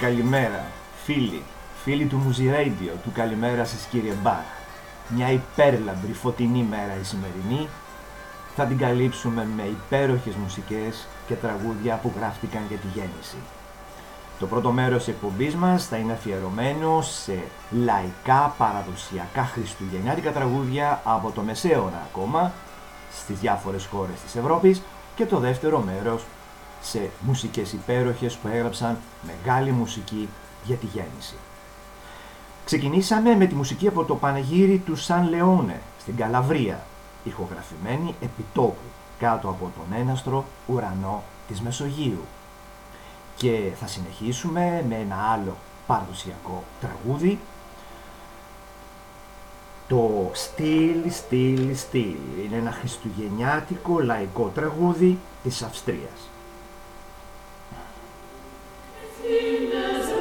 Καλημέρα, καλημέρα. Φίλοι, φίλοι του Μουζι του καλημέρα σας κύριε Μπαχ. Μια υπέρλαμπρη φωτεινή μέρα η σημερινή. Θα την καλύψουμε με υπέροχες μουσικές και τραγούδια που γράφτηκαν για τη γέννηση. Το πρώτο μέρος της εκπομπής μας θα είναι αφιερωμένο σε λαϊκά παραδοσιακά χριστουγεννιάτικα τραγούδια από το Μεσαίωνα ακόμα στις διάφορες χώρες της Ευρώπης και το δεύτερο μέρος σε μουσικές υπέροχες που έγραψαν μεγάλη μουσική για τη γέννηση. Ξεκινήσαμε με τη μουσική από το Πανεγύρι του Σαν Λεόνε στην Καλαβρία, ηχογραφημένη επιτόπου κάτω από τον έναστρο ουρανό της Μεσογείου. Και θα συνεχίσουμε με ένα άλλο παραδοσιακό τραγούδι το «Στυλ, στυλ, στυλ» είναι ένα χριστουγεννιάτικο λαϊκό τραγούδι της Αυστρίας. In the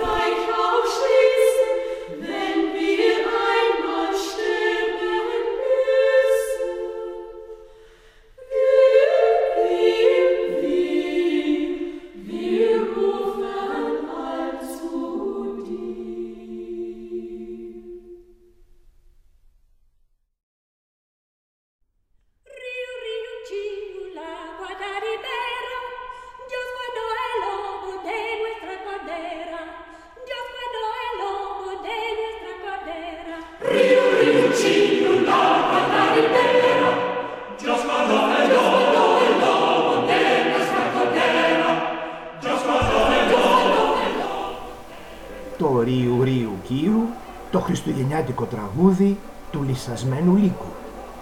χριστουγεννιάτικο τραγούδι του λυσασμένου λύκου.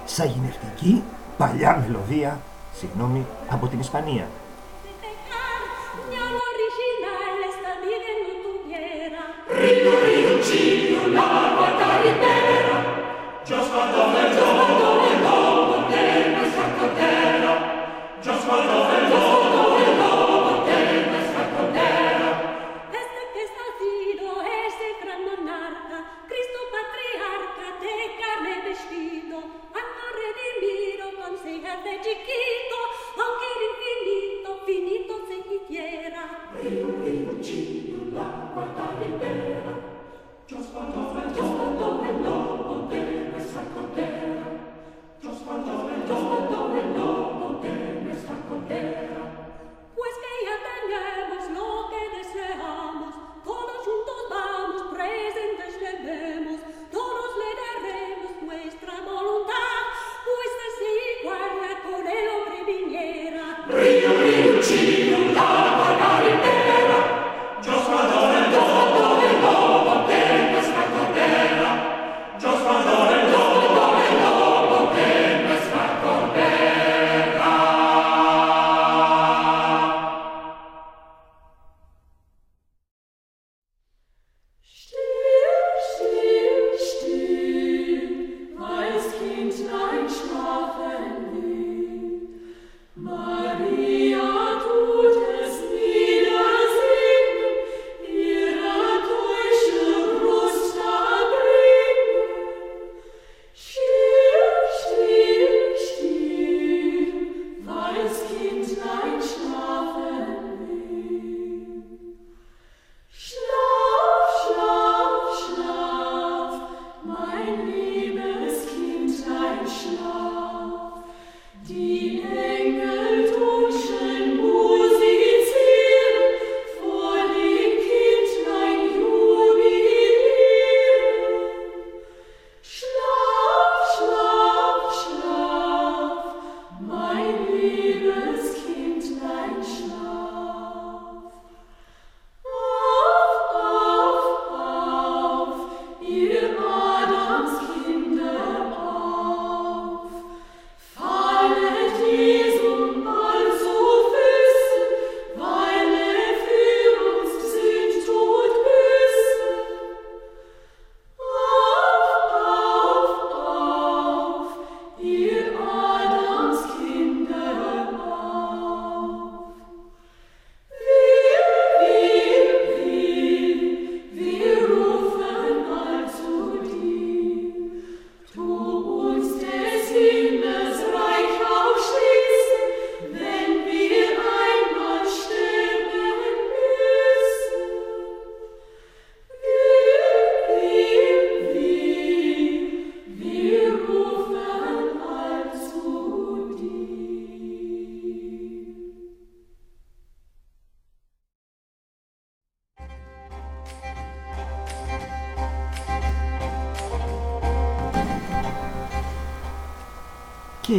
Σαγηνευτική παλιά μελωδία, συγγνώμη, από την Ισπανία.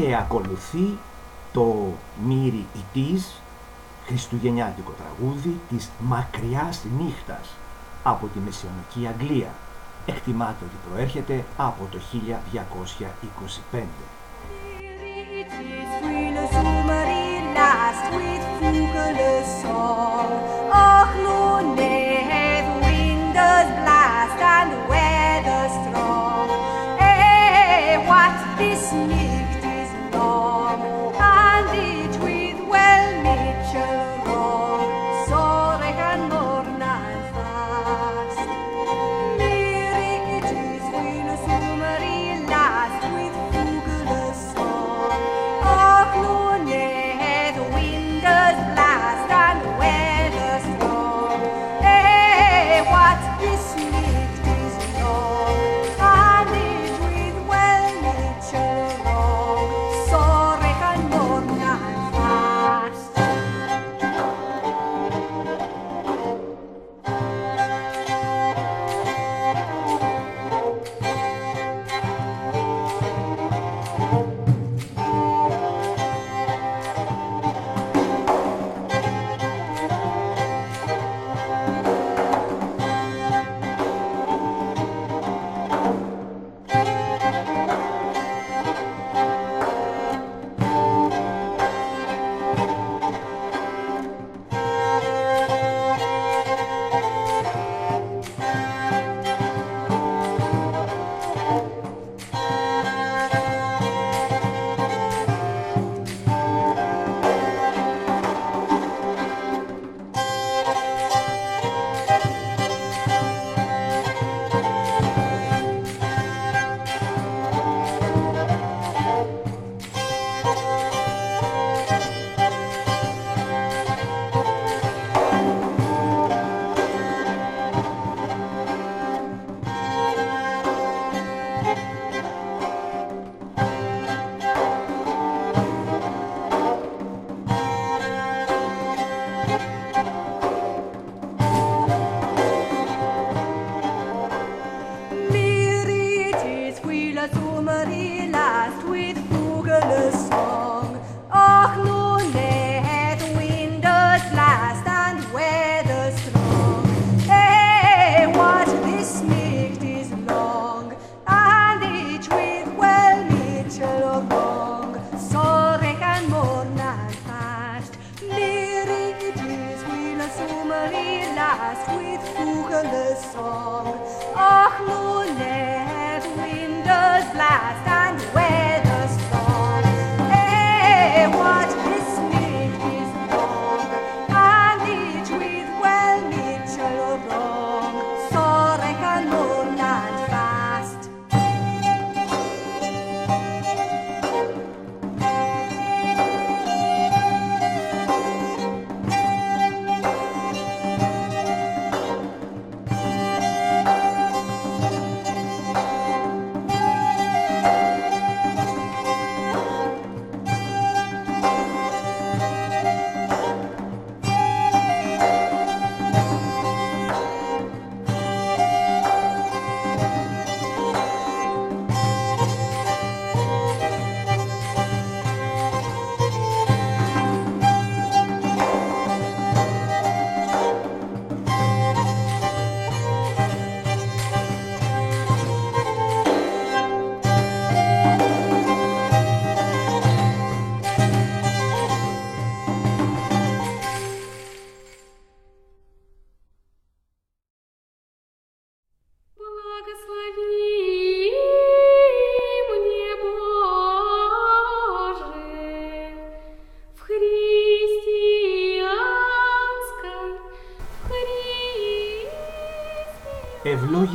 Και ακολουθεί το «Μύρι Ιτής», χριστουγεννιάτικο τραγούδι της «Μακριάς νύχτας» από τη Μεσαιωνική Αγγλία. Εκτιμάται ότι προέρχεται από το 1225.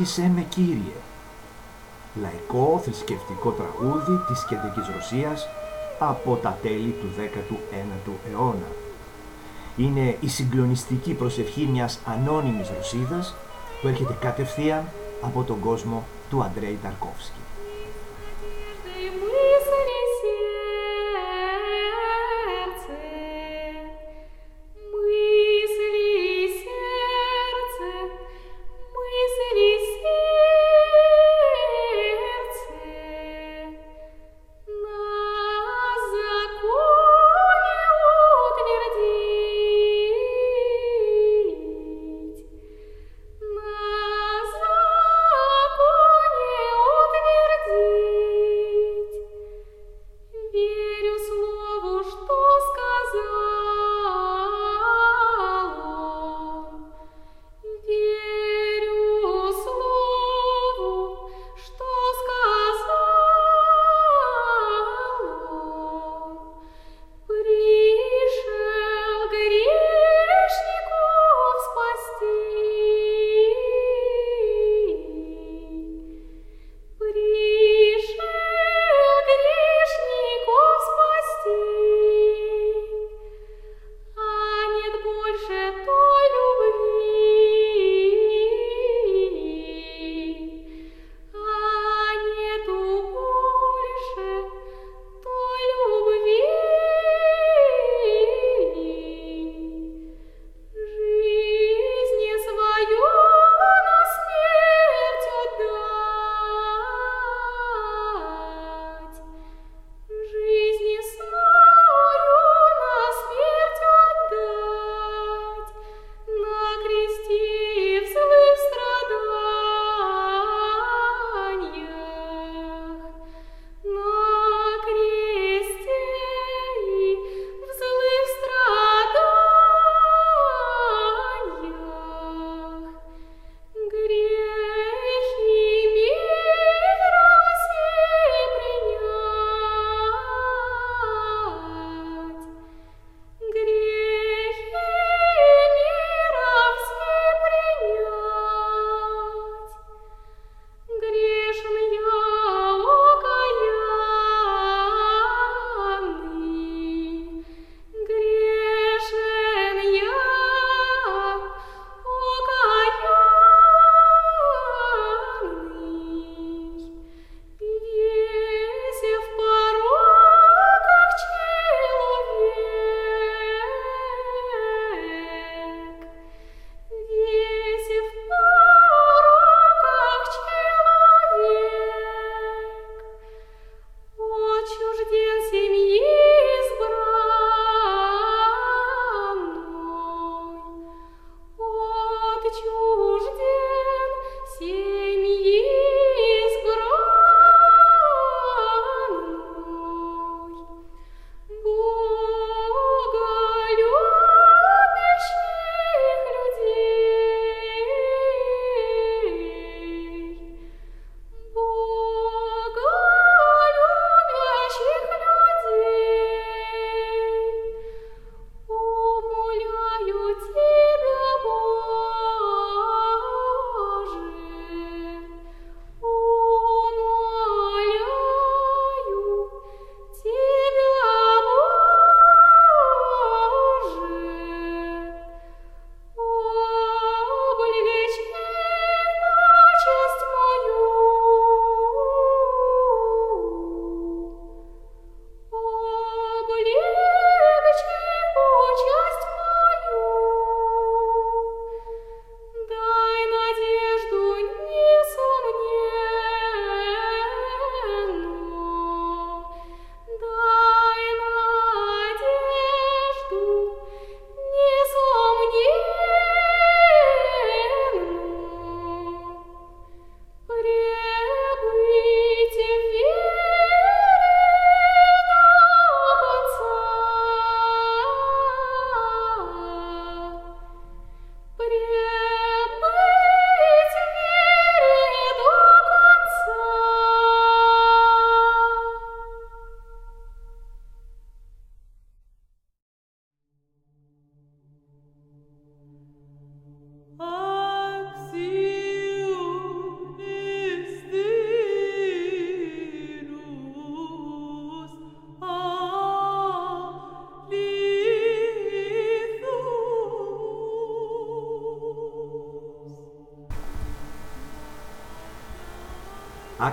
«Ευλόγησέ με Κύριε» λαϊκό θρησκευτικό τραγούδι της κεντρικής Ρωσίας από τα τέλη του 19ου αιώνα. Είναι η συγκλονιστική προσευχή μιας ανώνυμης Ρωσίδας που έρχεται κατευθείαν από τον κόσμο του Αντρέι Ταρκόφσκι.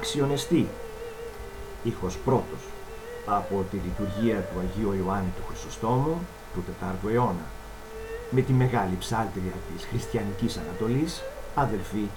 Άξιον εστί. Ήχος πρώτος. Από τη λειτουργία του Αγίου Ιωάννη του Χρυσοστόμου του 4ου αιώνα. Με τη μεγάλη ψάλτρια της χριστιανικής Ανατολής αδελφή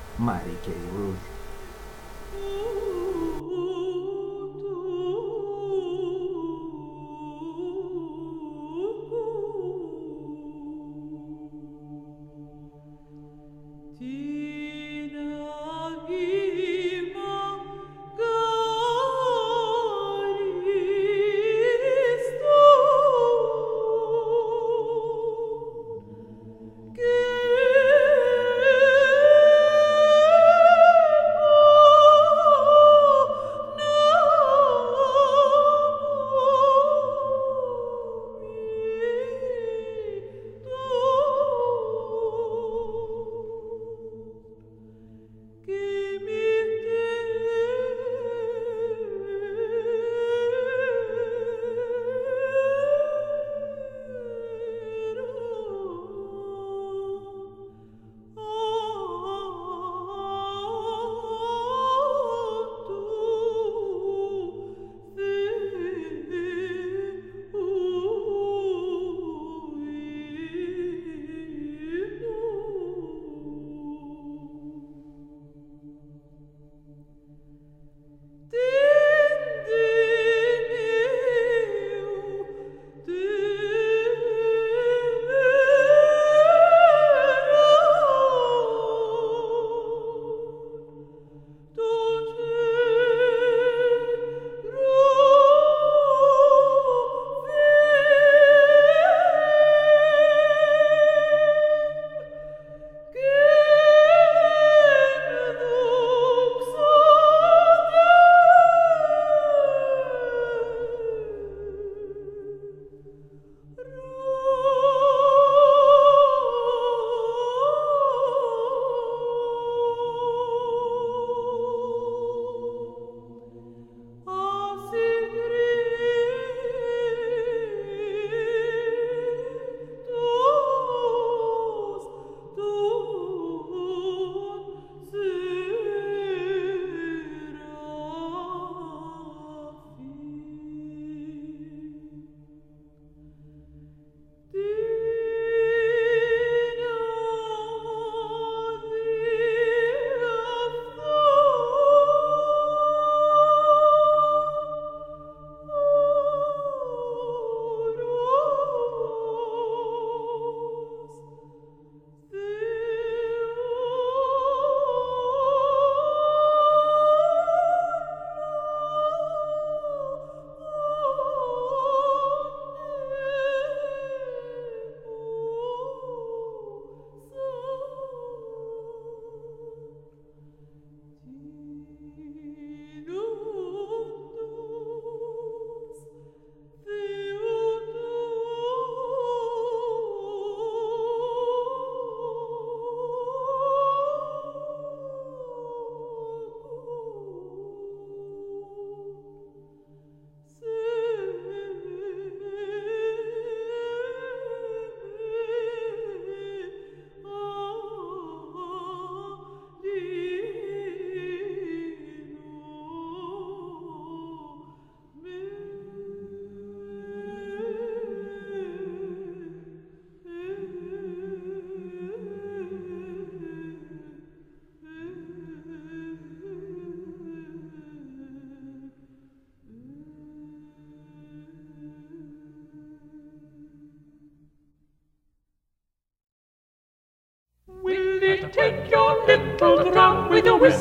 Μάρη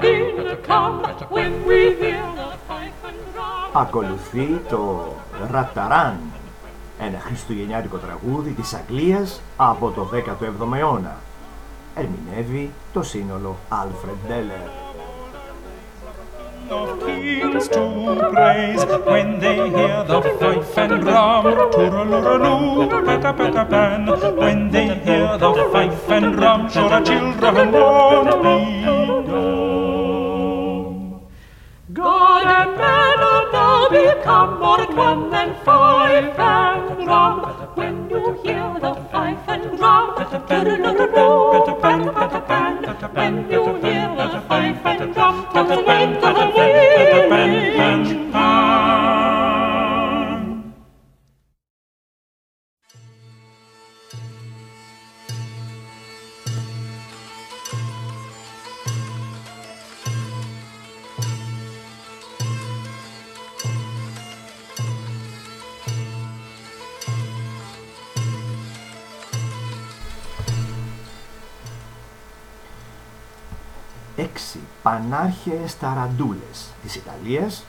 και Ιουρούζ. Ακολουθεί το Ραταράν, ένα χριστουγεννιάτικο τραγούδι της Αγγλίας από το 17ο αιώνα. Ερμηνεύει το σύνολο Alfred Deller. of kings to praise when they hear the fife and drum. Tooraloo, peta peta pan. When they hear the fife and drum, sure the children won't become more one than fife and drum. When you hear the fife and drum, tooraloo, peta peta pan. When you hear the fife and έξι ταραντούλες της Ιταλίας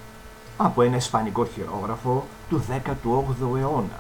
από ένα ισπανικό χειρόγραφο του 18ου αιώνα.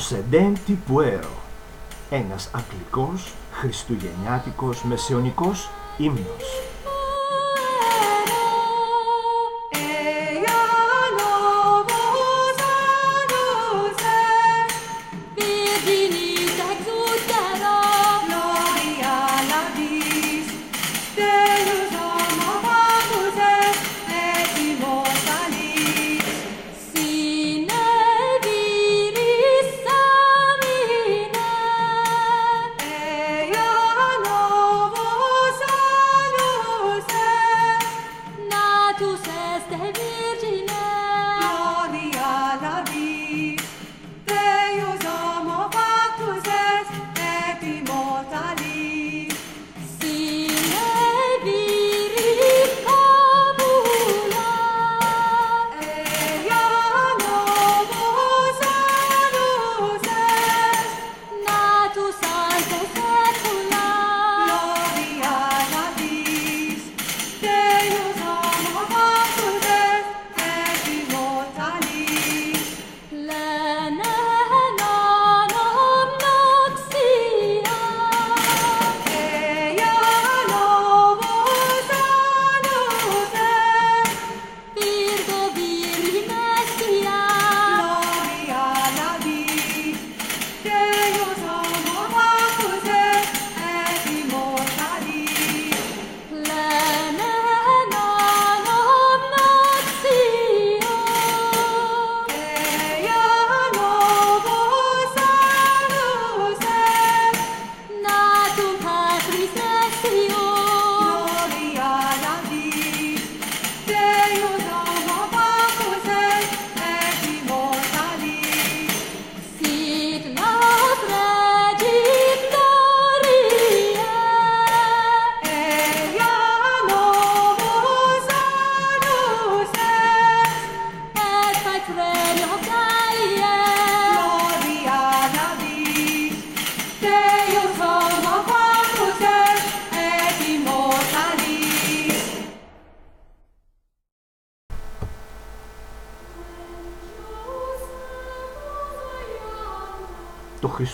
Προσεντέντι Πουέρο, ένας αγγλικός, χριστουγεννιάτικος, μεσαιωνικός ύμνος.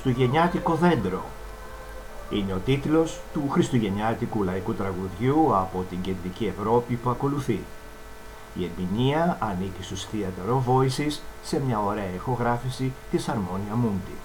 Χριστουγεννιάτικο δέντρο. Είναι ο τίτλος του χριστουγεννιάτικου λαϊκού τραγουδιού από την κεντρική Ευρώπη που ακολουθεί. Η ερμηνεία ανήκει στους Theater of Voices σε μια ωραία ηχογράφηση της Harmonia Mundi.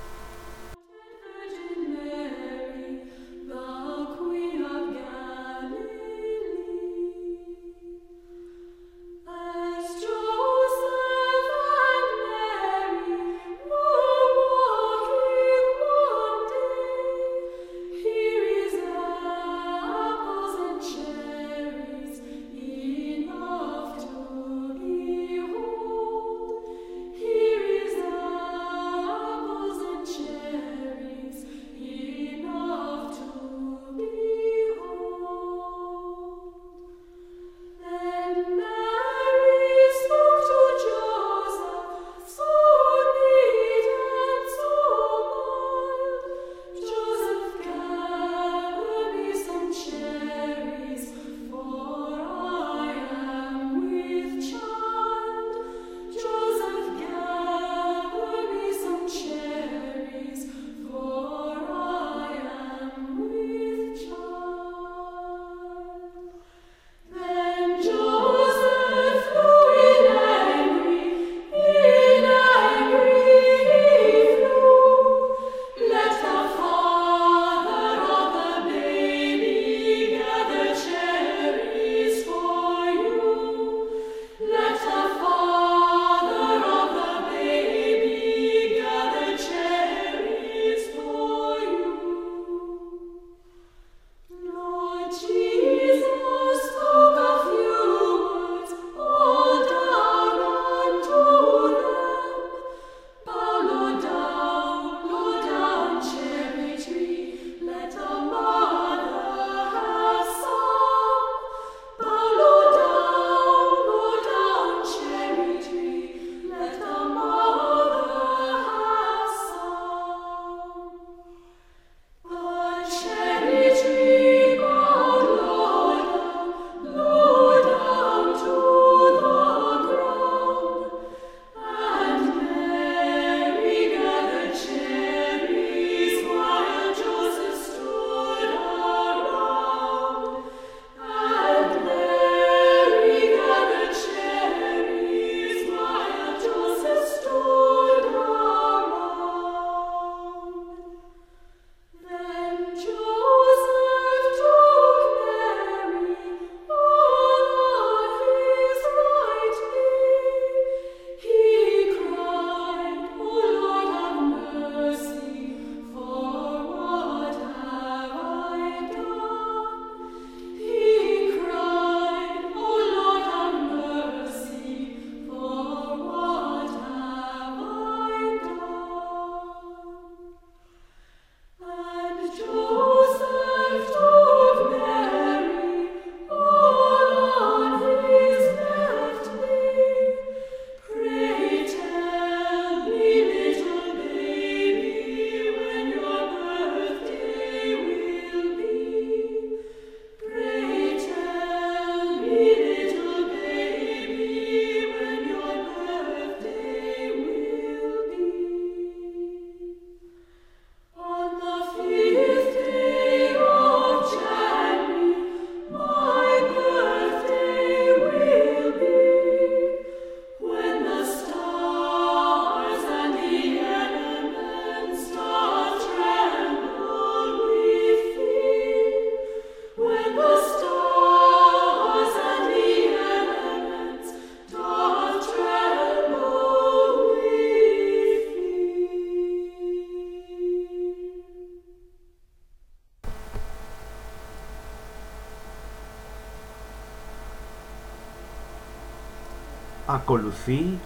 Ακολουθεί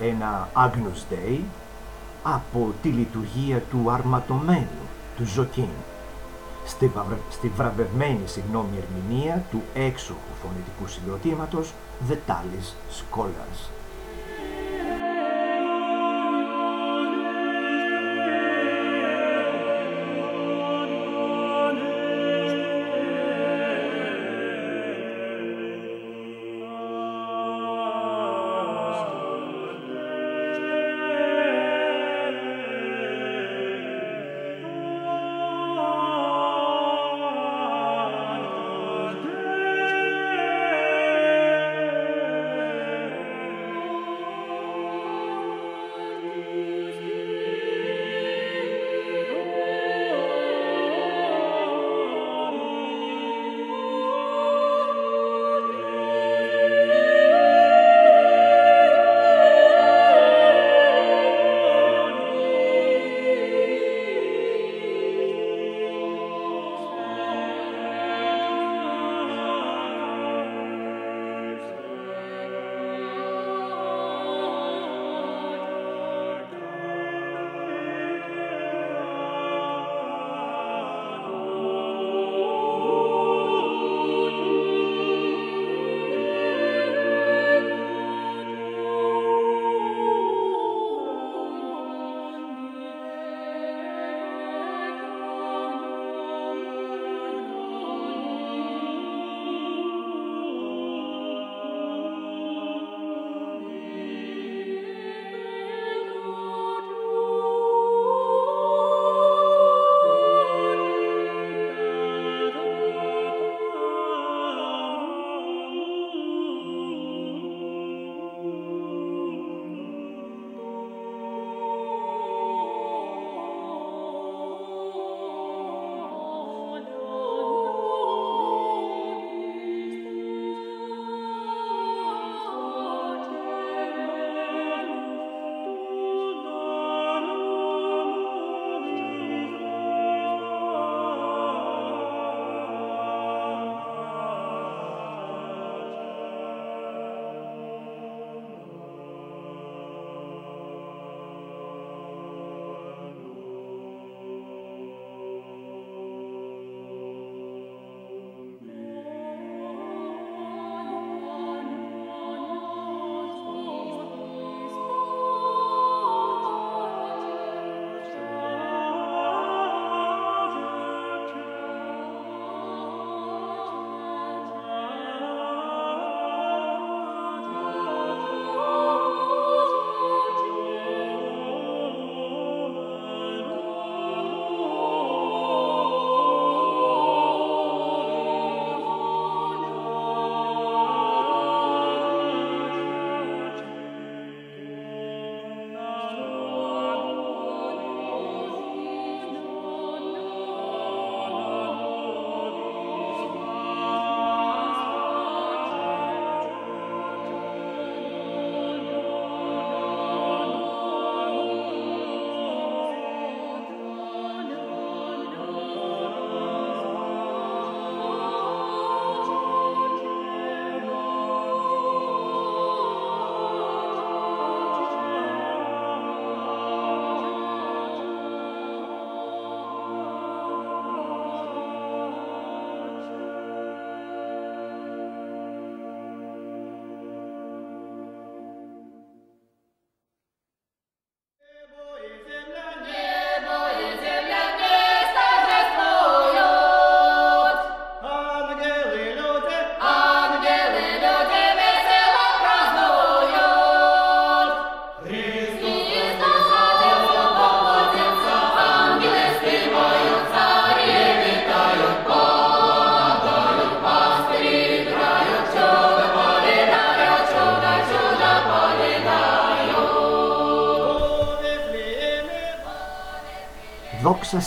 ένα Agnus Dei από τη λειτουργία του αρματομένου, του Ζωκίν, στη, στη βραβευμένη συγγνώμη ερμηνεία του έξοχου φωνητικού συγκροτήματος The Talis Scholars.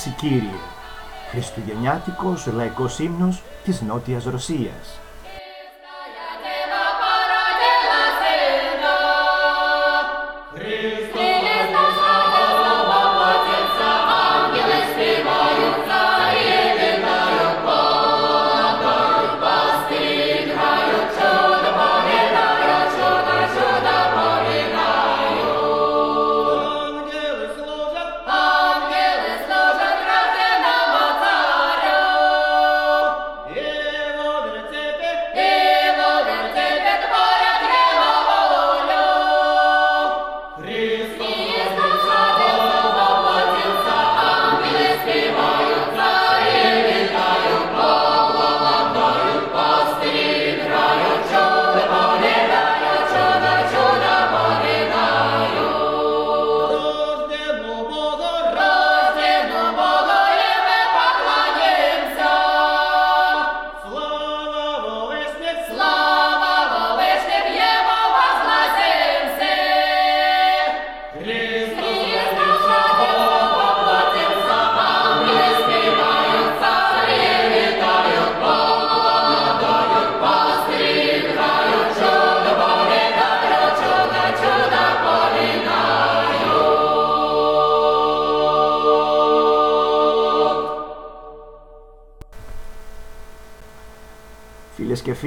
Κύριε, χριστουγεννιάτικος λαϊκός ύμνος της Νότιας Ρωσίας.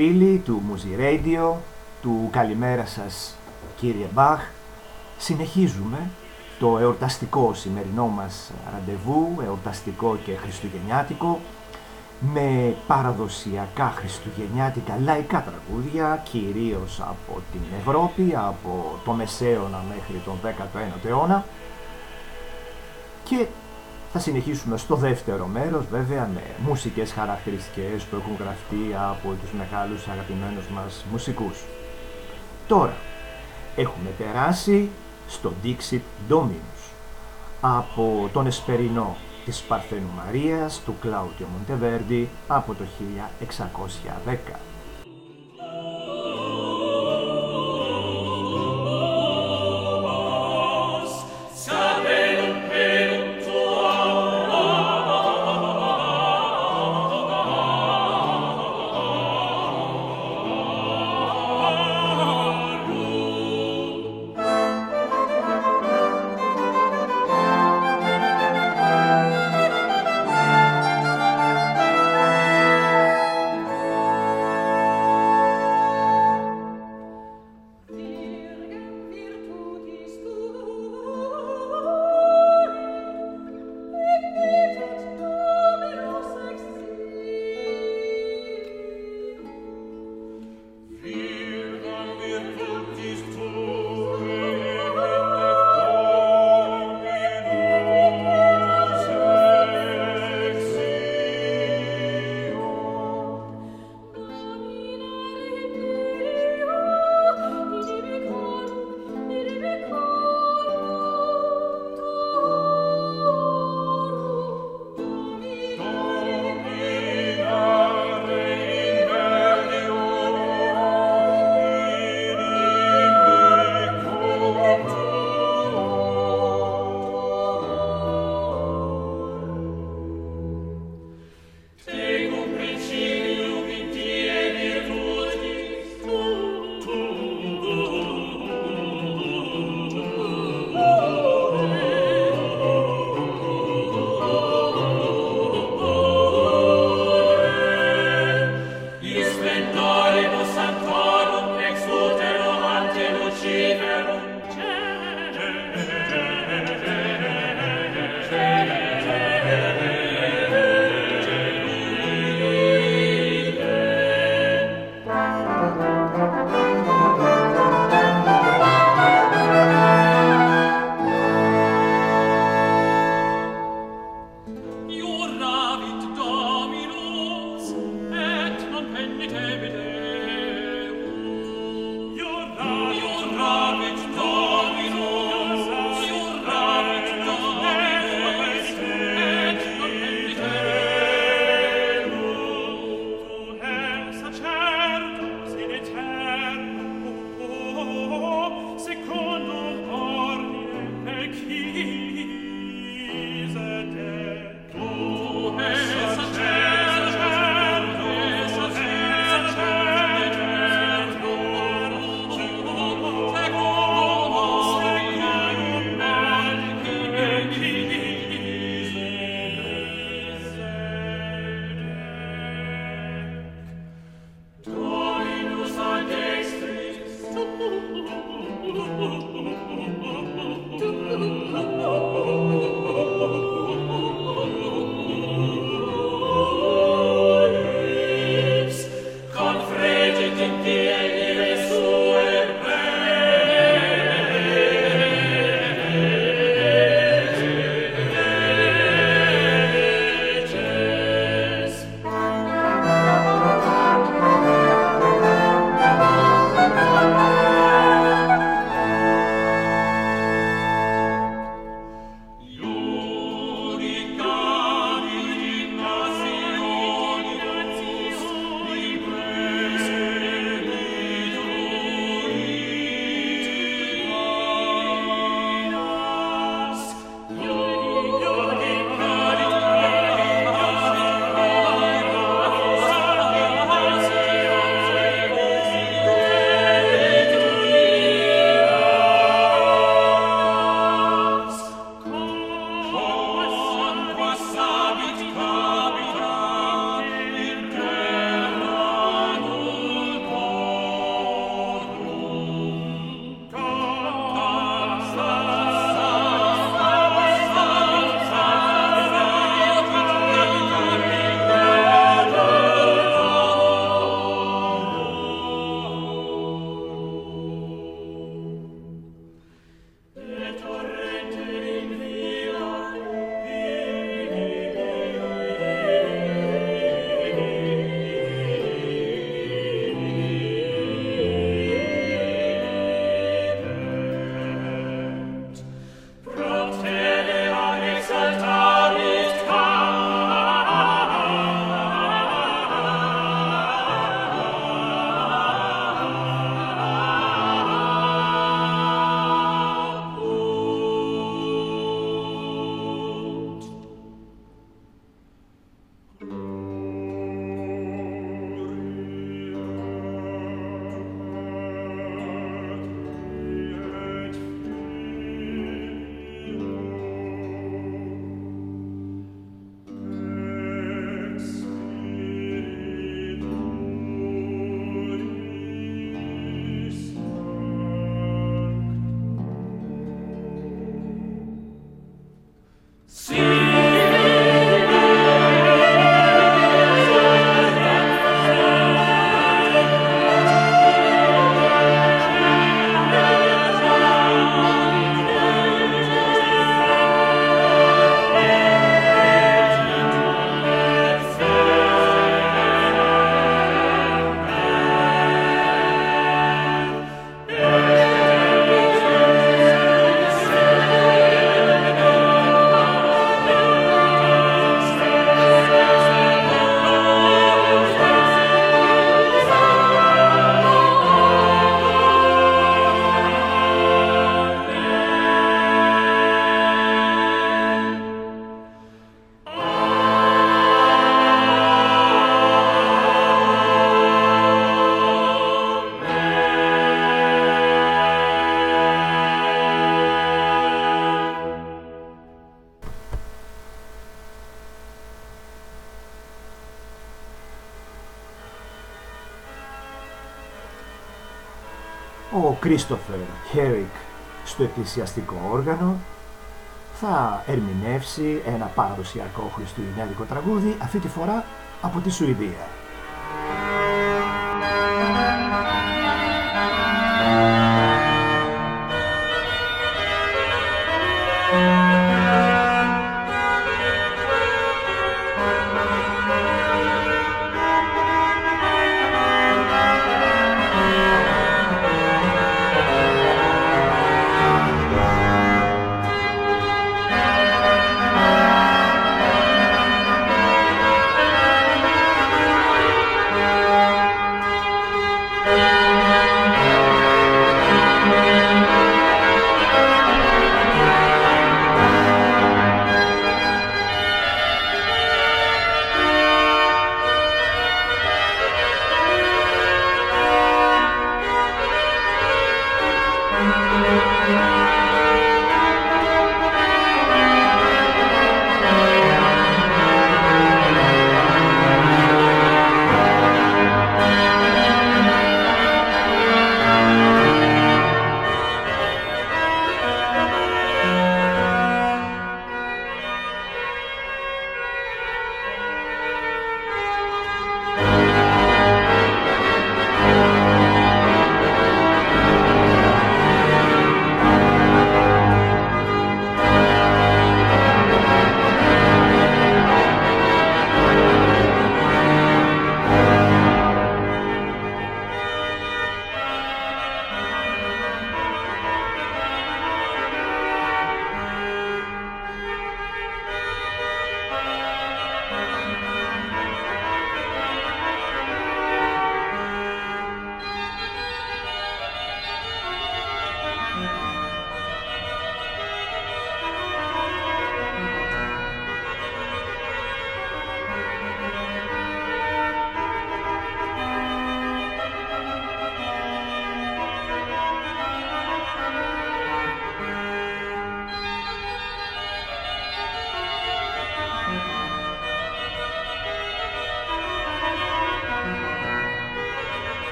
Φίλοι του Μουζι Radio, του καλημέρα σας κύριε Μπαχ, συνεχίζουμε το εορταστικό σημερινό μας ραντεβού, εορταστικό και χριστουγεννιάτικο, με παραδοσιακά χριστουγεννιάτικα λαϊκά τραγούδια, κυρίως από την Ευρώπη, από το Μεσαίωνα μέχρι τον 19ο αιώνα. Και θα συνεχίσουμε στο δεύτερο μέρος βέβαια με μουσικές χαρακτηριστικές που έχουν γραφτεί από τους μεγάλους αγαπημένους μας μουσικούς. Τώρα έχουμε περάσει στο Dixit Dominus από τον Εσπερινό της Παρθένου Μαρίας του Κλάουτιο Μοντεβέρντι από το 1610. Κρίστοφερ Χέρικ στο εκκλησιαστικό όργανο θα ερμηνεύσει ένα παραδοσιακό χριστουγεννιάτικο τραγούδι, αυτή τη φορά από τη Σουηδία.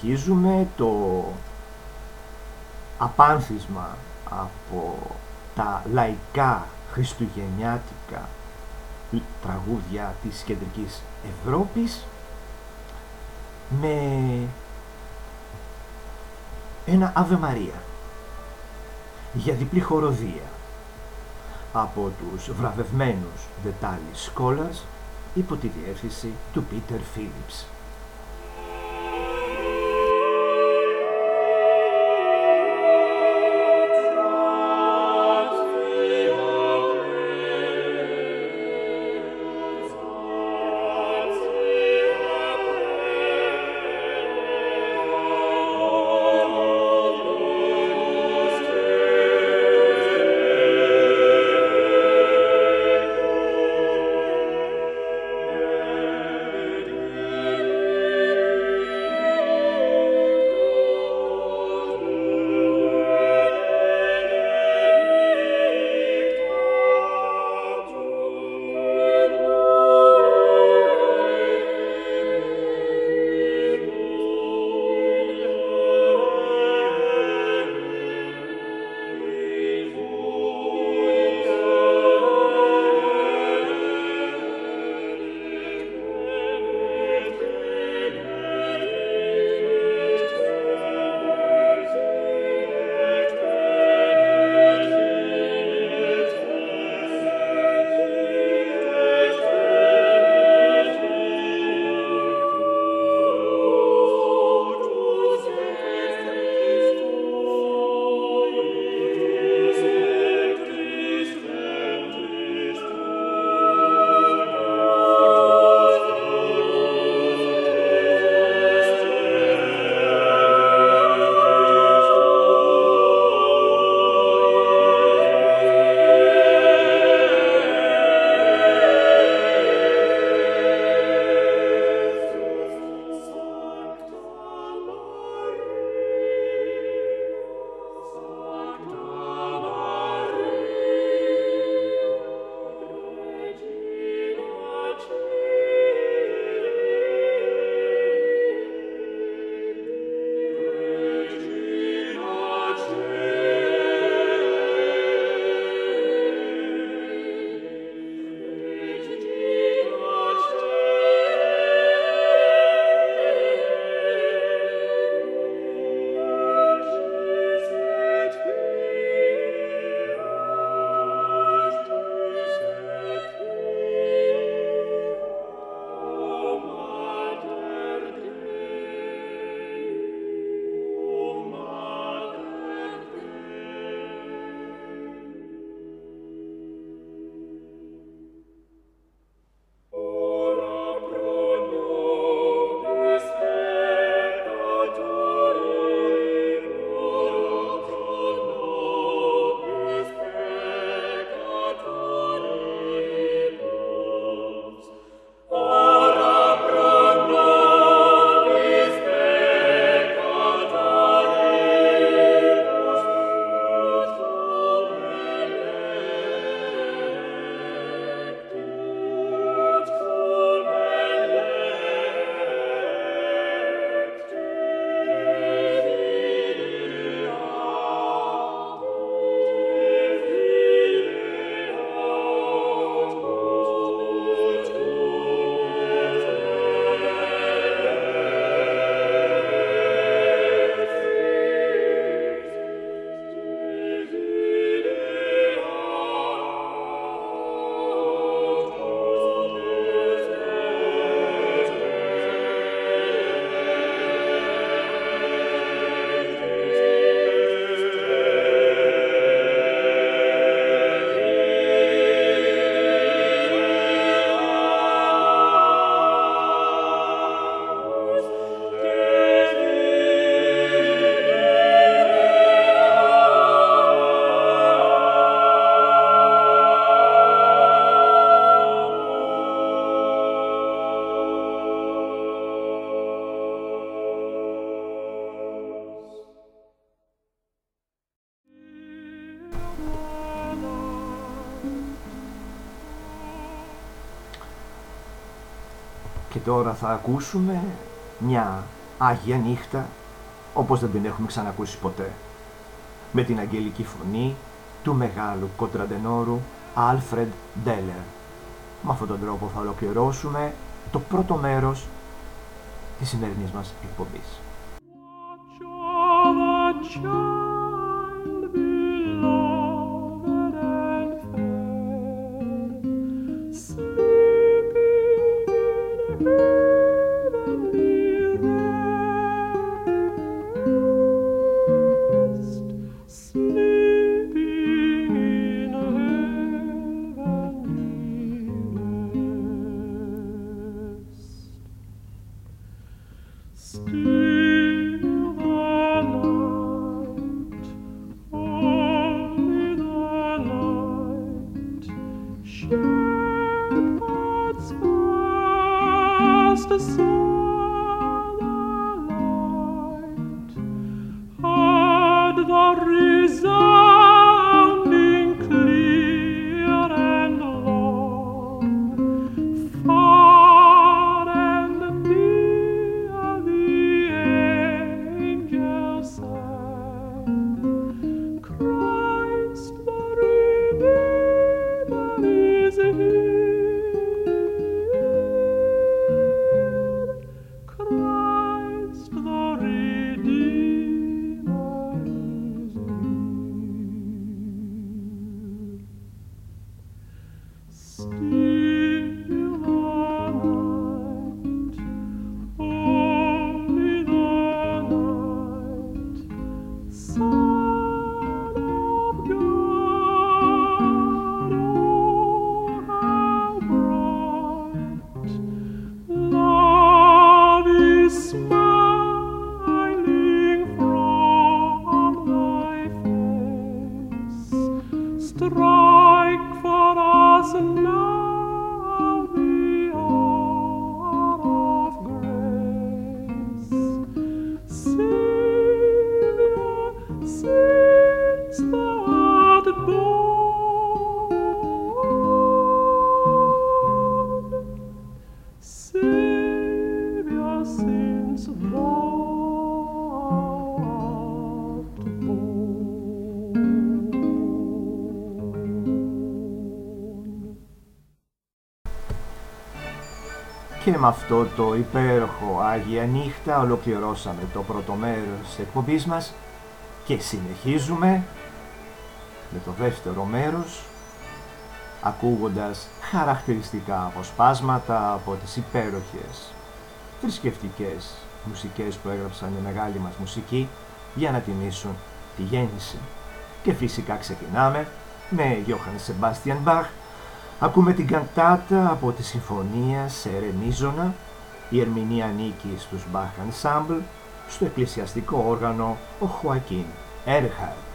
Συνεχίζουμε το απάνθισμα από τα λαϊκά χριστουγεννιάτικα τραγούδια της κεντρικής Ευρώπης με ένα Αβε Μαρία για διπλή χοροδία από τους βραβευμένους The Tally Scholars υπό τη διεύθυνση του Peter Phillips. Τώρα θα ακούσουμε μια Άγια Νύχτα όπως δεν την έχουμε ξανακούσει ποτέ. Με την αγγελική φωνή του μεγάλου κοντραντενόρου Alfred Deller. Με αυτόν τον τρόπο θα ολοκληρώσουμε το πρώτο μέρος της σημερινής μας εκπομπής. Και με αυτό το υπέροχο Άγια Νύχτα ολοκληρώσαμε το πρώτο μέρος της εκπομπής μας και συνεχίζουμε με το δεύτερο μέρος ακούγοντας χαρακτηριστικά αποσπάσματα από τις υπέροχες θρησκευτικές μουσικές που έγραψαν οι μεγάλοι μας μουσικοί για να τιμήσουν τη γέννηση. Και φυσικά ξεκινάμε με Johann Sebastian Bach Ακούμε την καντάτα από τη συμφωνία σε ρεμίζωνα. Η ερμηνεία ανήκει στους Bach Ensemble, στο εκκλησιαστικό όργανο ο Χουακίν Έρχαρτ.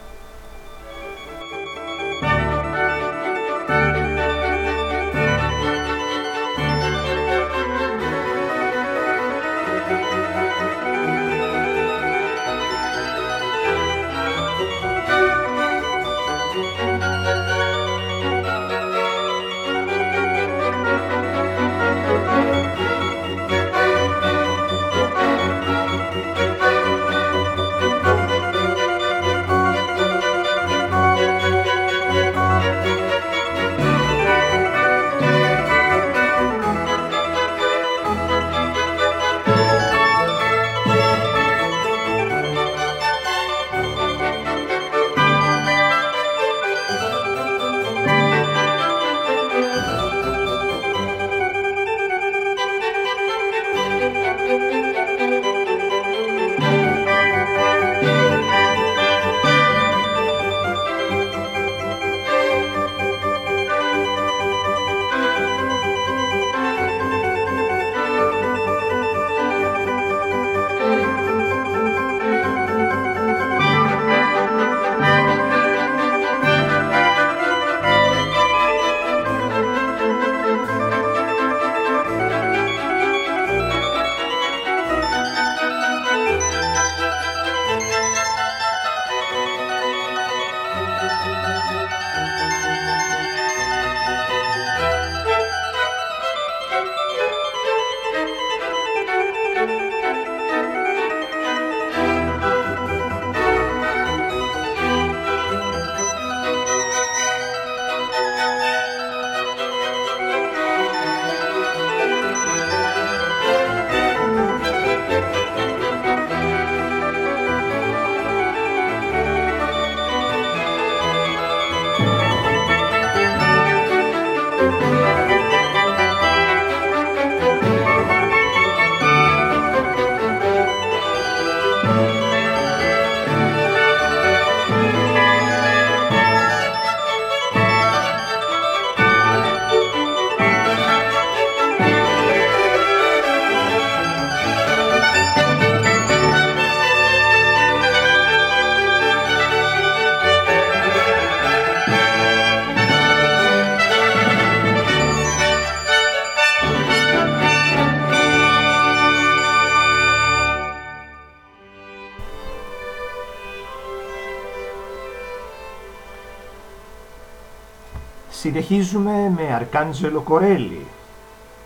Συνεχίζουμε με Αρκάντζελο Κορέλη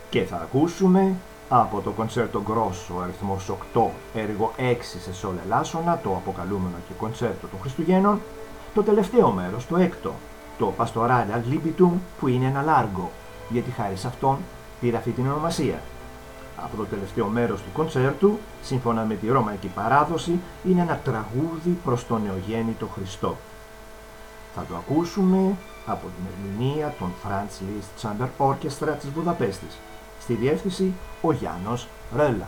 και θα ακούσουμε από το κονσέρτο Γκρόσο αριθμός 8 έργο 6 σε σόλ ελάσσονα το αποκαλούμενο και κονσέρτο των Χριστουγέννων το τελευταίο μέρος, το έκτο το Pastoral ad Libitum που είναι ένα λάργο γιατί χάρη σε αυτόν πήρε αυτή την ονομασία. Από το τελευταίο μέρος του κονσέρτου, σύμφωνα με τη ρωμαϊκή παράδοση, είναι ένα τραγούδι προς τον νεογέννητο Χριστό. Θα το ακούσουμε από την ερμηνεία των Franz Liszt Chamber Orchestra της Βουδαπέστης. Στη διεύθυνση ο Γιάννος Ρέλα.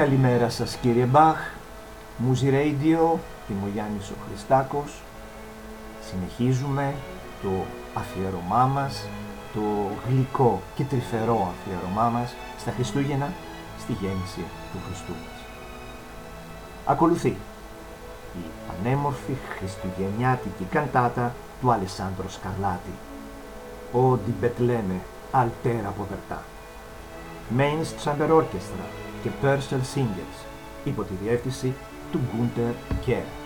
Καλημέρα σας κύριε Μπαχ, Μουζι Radio, είμαι ο Γιάννης ο Χριστάκος. Συνεχίζουμε το αφιερωμά μας, το γλυκό και τρυφερό αφιερωμά μας στα Χριστούγεννα, στη γέννηση του Χριστού μας. Ακολουθεί η πανέμορφη χριστουγεννιάτικη καντάτα του Αλεσάνδρο Σκαρλάτη, «Ο Di Betlemme Altera Povertà». Main Chamber Orchestra και Purcell Singers υπό τη διεύθυνση του Γκούντερ Κέρ.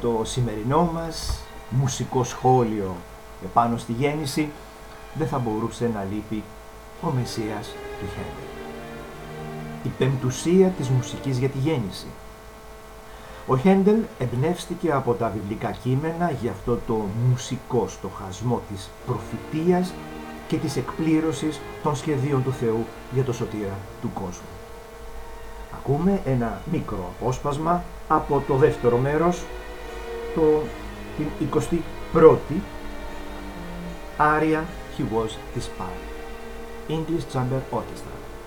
Το σημερινό μας μουσικό σχόλιο επάνω στη γέννηση δεν θα μπορούσε να λείπει ο Μεσσίας του Χέντελ. Η πεμπτουσία της μουσικής για τη γέννηση. Ο Χέντελ εμπνεύστηκε από τα βιβλικά κείμενα για αυτό το μουσικό στοχασμό της προφητείας και της εκπλήρωσης των σχεδίων του Θεού για το σωτήρα του κόσμου. Ακούμε ένα μικρό απόσπασμα από το δεύτερο μέρος, το, την 21η άρια He Was Despised, English Chamber Orchestra.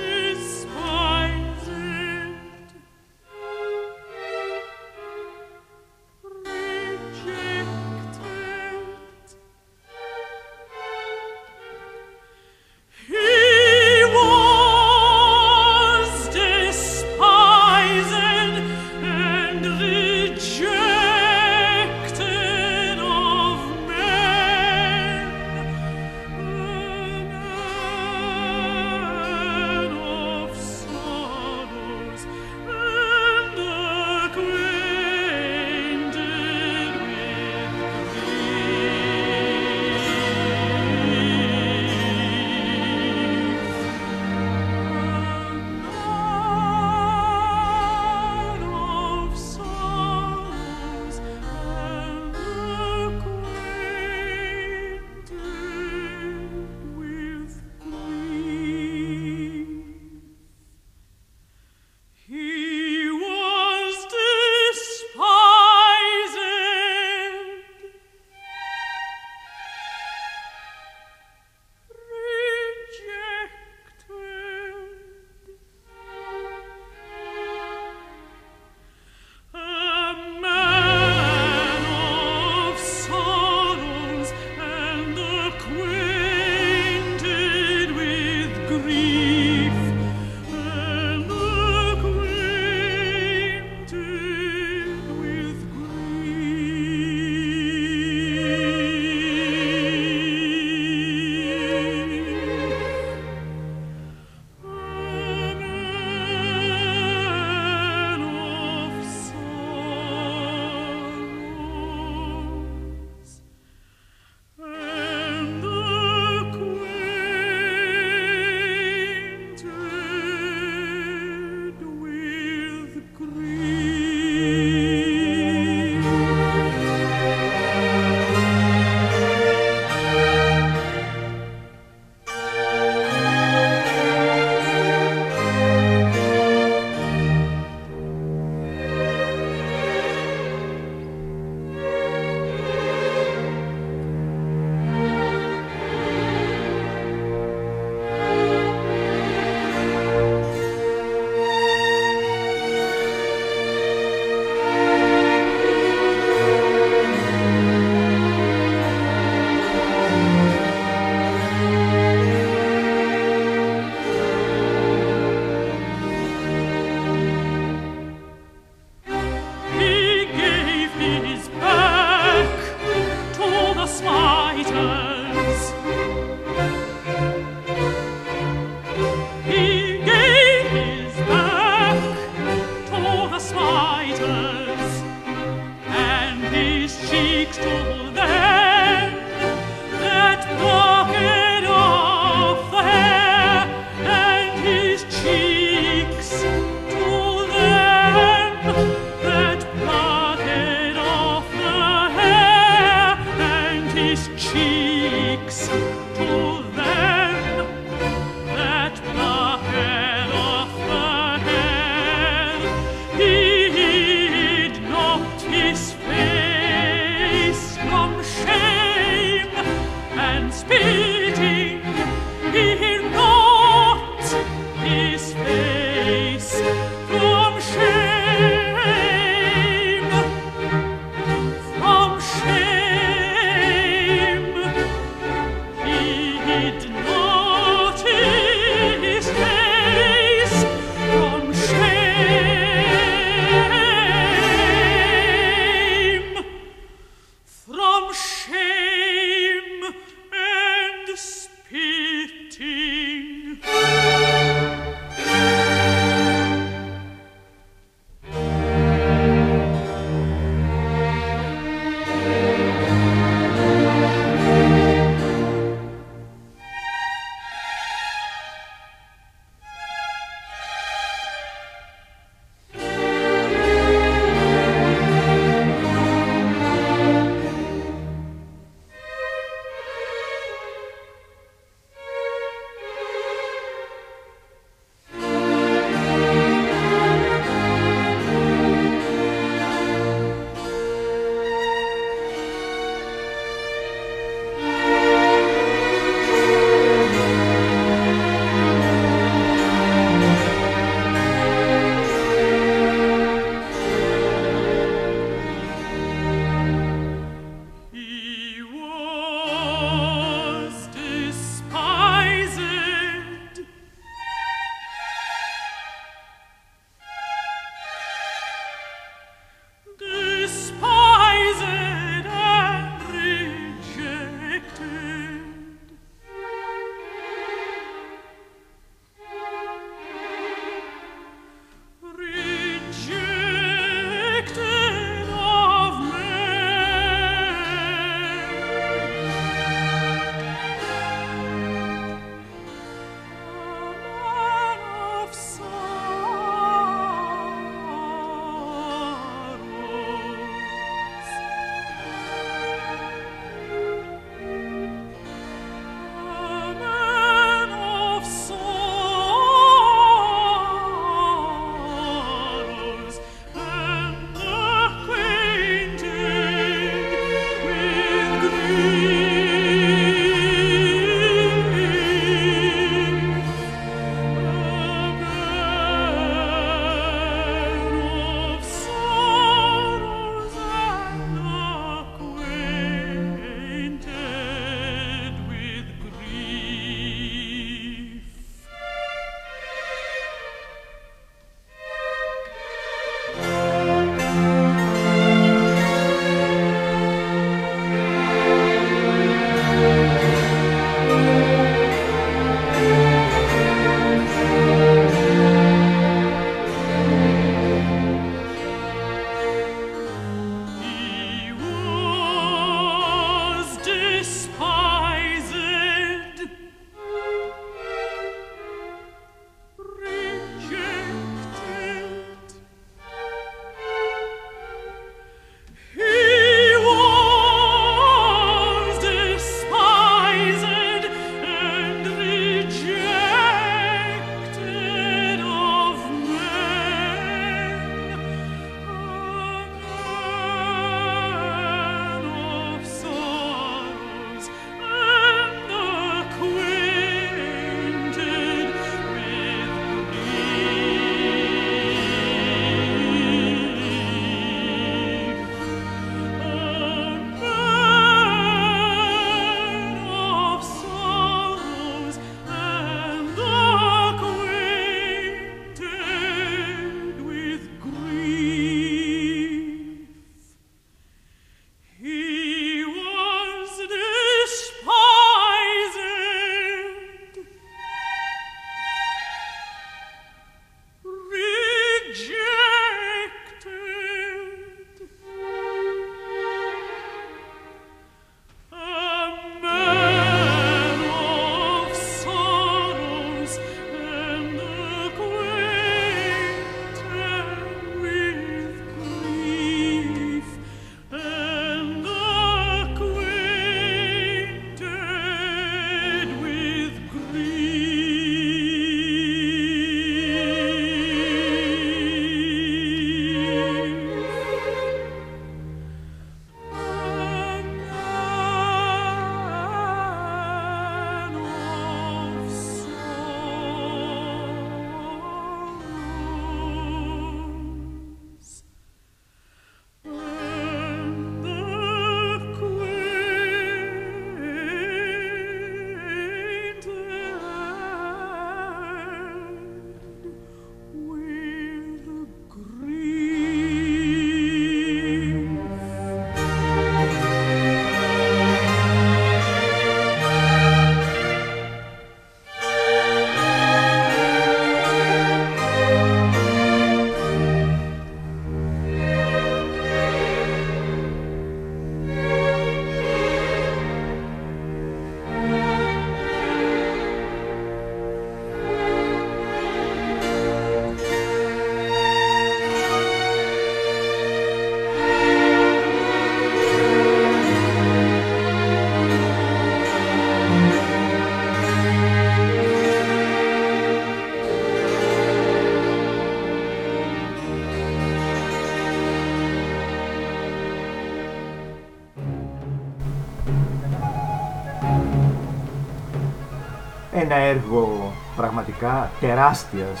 Ένα έργο πραγματικά τεράστιας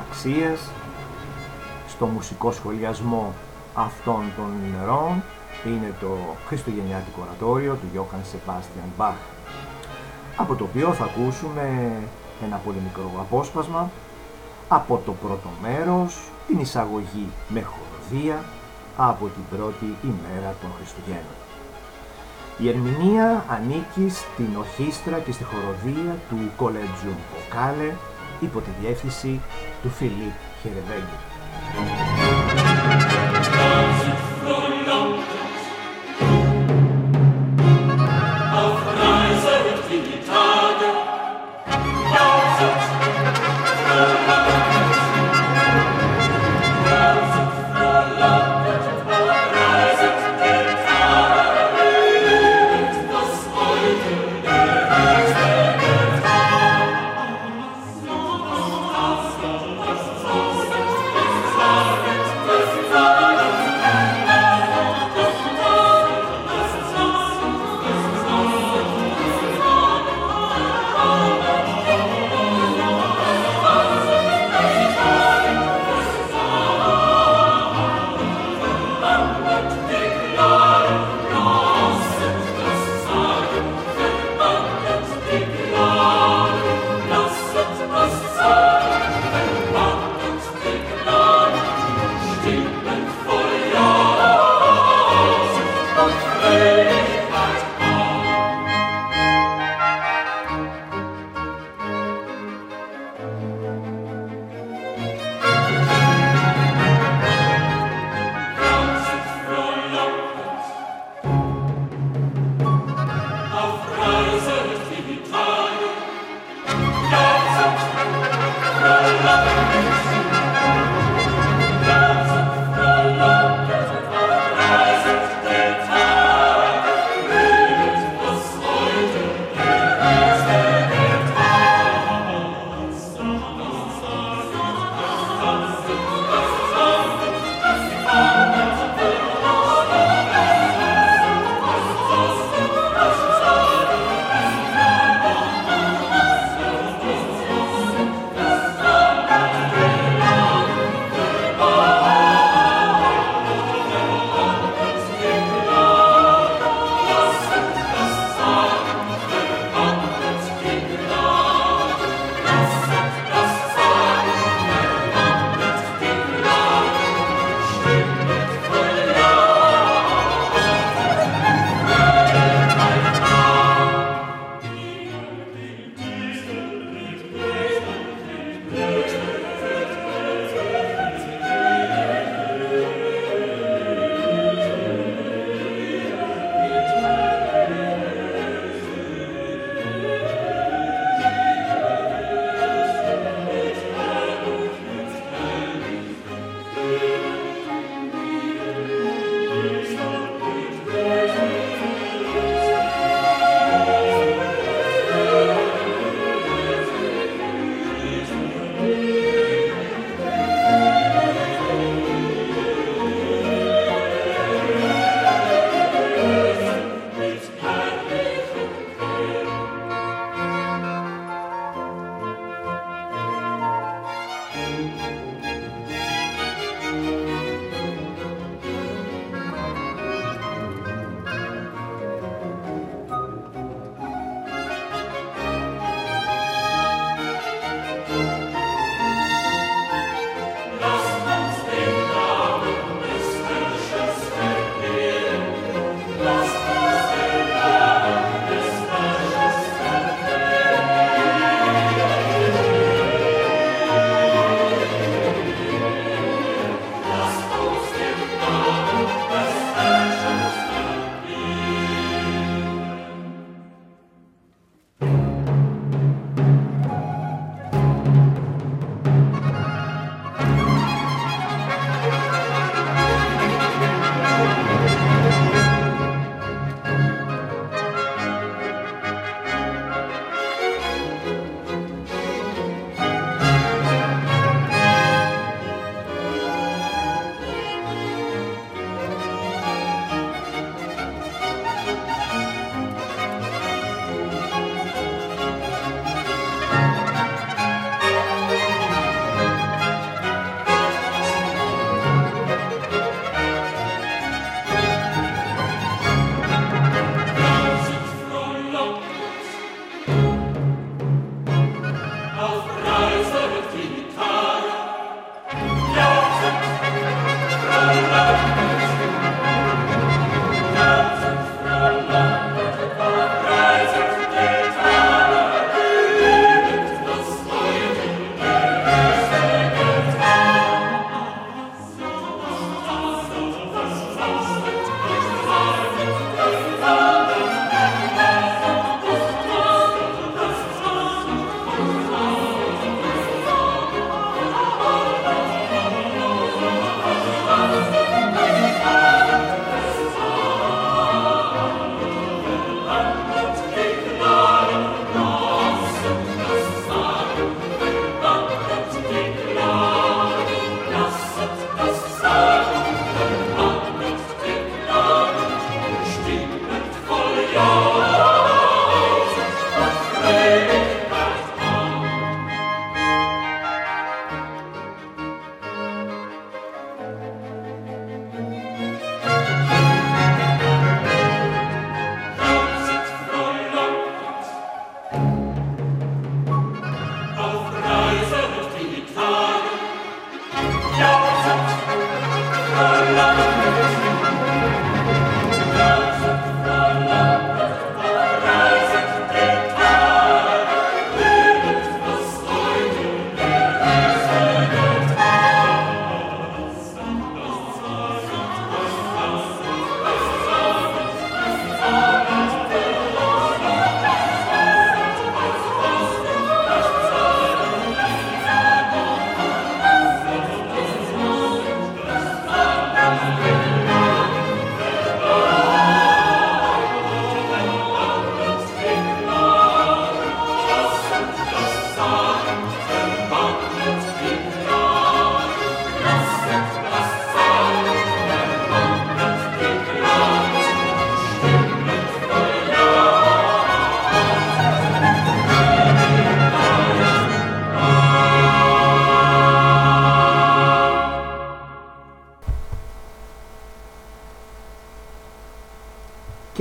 αξίας στο μουσικό σχολιασμό αυτών των ημερών είναι το Χριστουγεννιάτικο Ορατόριο του Johann Sebastian Bach από το οποίο θα ακούσουμε ένα πολύ μικρό απόσπασμα από το πρώτο μέρος, την εισαγωγή με χοροδία από την πρώτη ημέρα των Χριστουγέννων. Η ερμηνεία ανήκει στην ορχήστρα και στη χοροδία του Collegium Vocale υπό τη διεύθυνση του Φιλίπ Χερεβέγγι.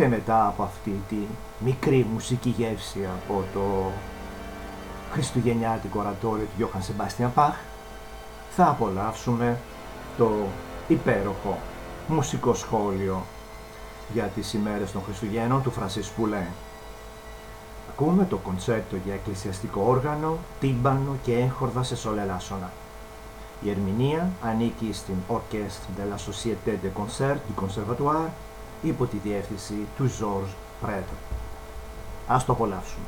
Μετά από αυτή τη μικρή μουσική γεύση από το χριστουγεννιάτικο ορατόριο του Γιώχαν Σεμπάστιαν Παχ θα απολαύσουμε το υπέροχο μουσικό σχόλιο για τις ημέρες των Χριστουγέννων του Φρανσίς Πουλέ. Ακούμε το κοντσέρτο για εκκλησιαστικό όργανο, τύμπανο και έγχορδα σε σολελάσονα. Η ερμηνεία ανήκει στην Orchestre de la Société de Concert du Conservatoire υπό τη διεύθυνση του Ζορζ Πρέτο. Ας το απολαύσουμε.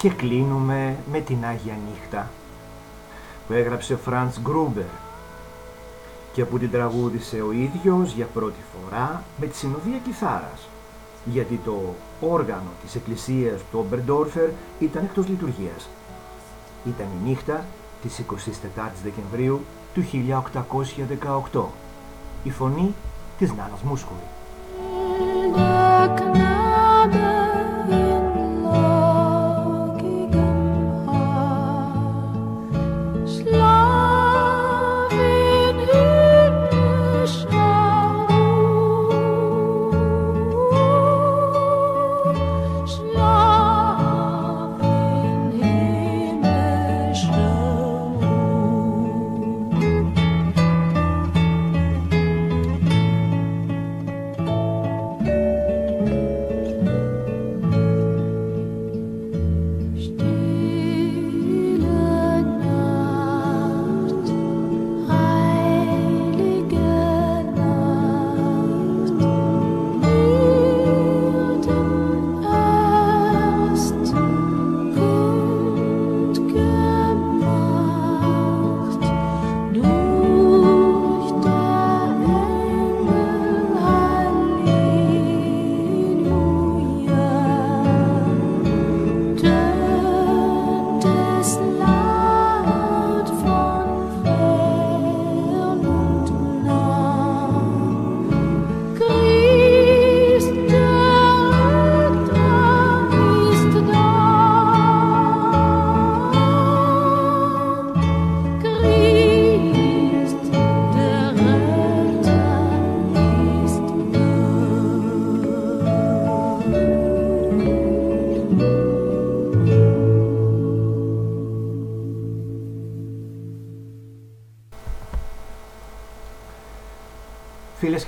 Και κλείνουμε με την Άγια Νύχτα που έγραψε ο Φραντς Γκρούμπερ και που την τραγούδισε ο ίδιος για πρώτη φορά με τη συνοδεία κιθάρας γιατί το όργανο της εκκλησίας του Ομπερντόρφερ ήταν εκτός λειτουργίας. Ήταν η νύχτα της 24 Δεκεμβρίου του 1818. Η φωνή της Νάνας Μούσκουρη.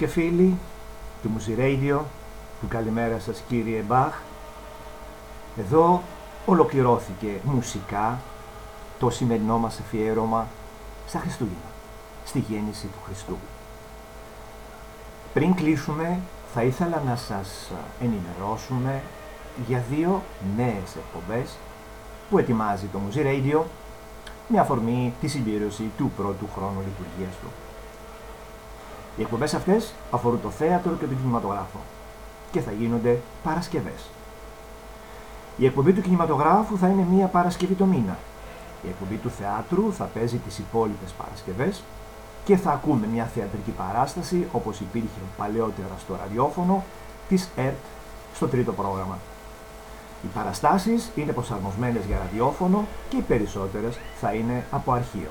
Και φίλοι του Μουσι Radio, του καλημέρα σας κύριε Μπαχ. Εδώ ολοκληρώθηκε μουσικά το σημερινό μας αφιέρωμα στα Χριστούγεννα, στη γέννηση του Χριστού. Πριν κλείσουμε θα ήθελα να σας ενημερώσουμε για δύο νέες εκπομπές που ετοιμάζει το Μουσι Radio με αφορμή τη συμπλήρωση του πρώτου χρόνου λειτουργίας του. Οι εκπομπές αυτές αφορούν το θέατρο και τον κινηματογράφο και θα γίνονται Παρασκευές. Η εκπομπή του κινηματογράφου θα είναι μία Παρασκευή το μήνα. Η εκπομπή του θεάτρου θα παίζει τις υπόλοιπες Παρασκευές και θα ακούμε μια θεατρική παράσταση όπως υπήρχε παλαιότερα στο ραδιόφωνο της ΕΡΤ στο τρίτο πρόγραμμα. Οι παραστάσεις είναι προσαρμοσμένες για ραδιόφωνο και οι περισσότερες θα είναι από αρχείο.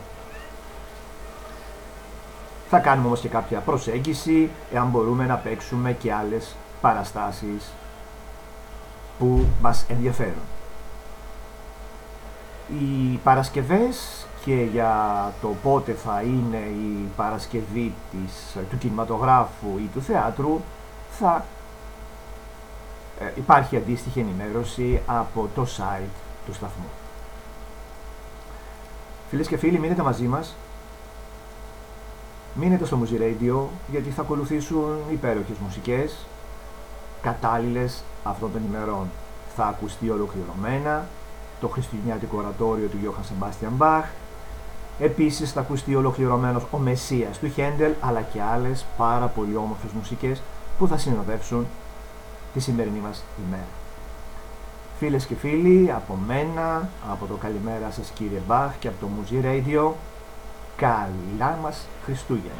Θα κάνουμε όμως και κάποια προσέγγιση εάν μπορούμε να παίξουμε και άλλες παραστάσεις που μας ενδιαφέρουν. Οι Παρασκευές και για το πότε θα είναι η Παρασκευή της, του κινηματογράφου ή του θεάτρου θα ε, υπάρχει αντίστοιχη ενημέρωση από το site του σταθμού. Φίλες και φίλοι, μείνετε μαζί μας Μείνετε στο Muzi Radio γιατί θα ακολουθήσουν υπέροχες μουσικές κατάλληλες αυτών των ημερών. Θα ακουστεί ολοκληρωμένα το χριστουγεννιάτικο ορατόριο του Γιώχαν Σεμπάστιαν Μπαχ. Επίσης θα ακουστεί ολοκληρωμένος ο Μεσσίας του Χέντελ αλλά και άλλες πάρα πολύ όμορφες μουσικές που θα συνοδεύσουν τη σημερινή μας ημέρα. Φίλες και φίλοι, από μένα, από το καλημέρα σας κύριε Μπαχ και από το Muzi Radio, καλά μας Χριστούγεννα.